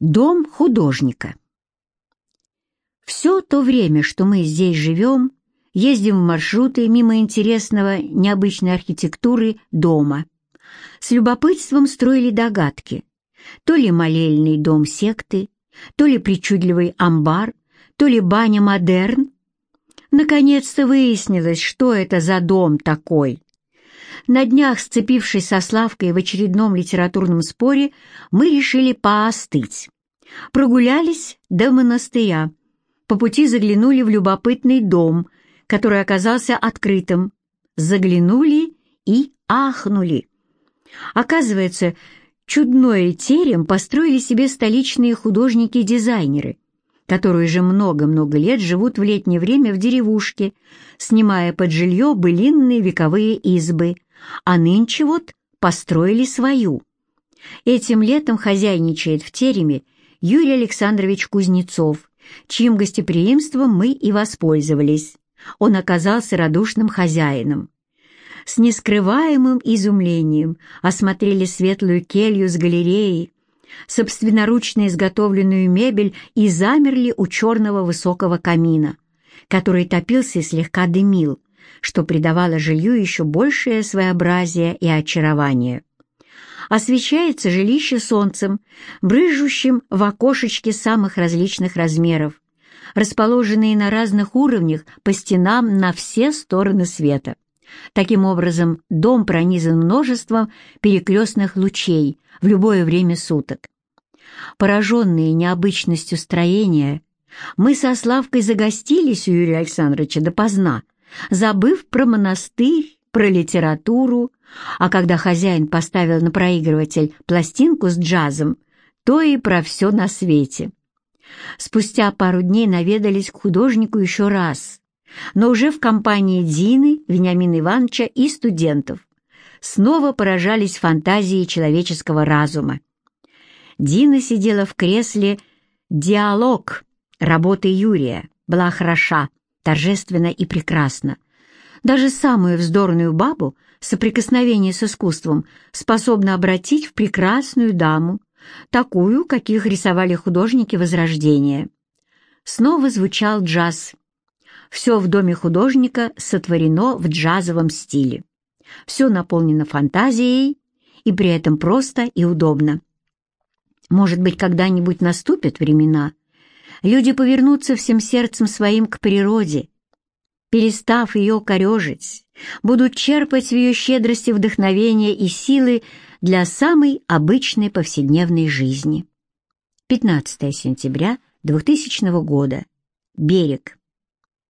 Дом художника. Все то время, что мы здесь живем, ездим в маршруты мимо интересного, необычной архитектуры дома. С любопытством строили догадки. То ли молельный дом секты, то ли причудливый амбар, то ли баня модерн. Наконец-то выяснилось, что это за дом такой. На днях, сцепившись со Славкой в очередном литературном споре, мы решили поостыть. Прогулялись до монастыря. По пути заглянули в любопытный дом, который оказался открытым. Заглянули и ахнули. Оказывается, чудной терем построили себе столичные художники-дизайнеры, которые же много-много лет живут в летнее время в деревушке, снимая под жилье былинные вековые избы, а нынче вот построили свою. Этим летом хозяйничает в тереме Юрий Александрович Кузнецов, чьим гостеприимством мы и воспользовались. Он оказался радушным хозяином. С нескрываемым изумлением осмотрели светлую келью с галереей, собственноручно изготовленную мебель и замерли у черного высокого камина, который топился и слегка дымил, что придавало жилью еще большее своеобразие и очарование. Освещается жилище солнцем, брыжущим в окошечке самых различных размеров, расположенные на разных уровнях по стенам на все стороны света. Таким образом, дом пронизан множеством перекрестных лучей в любое время суток. Пораженные необычностью строения, мы со Славкой загостились у Юрия Александровича допоздна, забыв про монастырь, про литературу, а когда хозяин поставил на проигрыватель пластинку с джазом, то и про все на свете. Спустя пару дней наведались к художнику еще раз, но уже в компании Дины, Вениамина Ивановича и студентов. Снова поражались фантазии человеческого разума. Дина сидела в кресле «Диалог» работы Юрия, была хороша, торжественно и прекрасно. Даже самую вздорную бабу соприкосновение с искусством способно обратить в прекрасную даму, такую, каких рисовали художники Возрождения. Снова звучал джаз. Все в доме художника сотворено в джазовом стиле. Все наполнено фантазией и при этом просто и удобно. Может быть, когда-нибудь наступят времена, люди повернутся всем сердцем своим к природе, перестав ее корежить, будут черпать в ее щедрости вдохновения и силы для самой обычной повседневной жизни. 15 сентября 2000 года. Берег.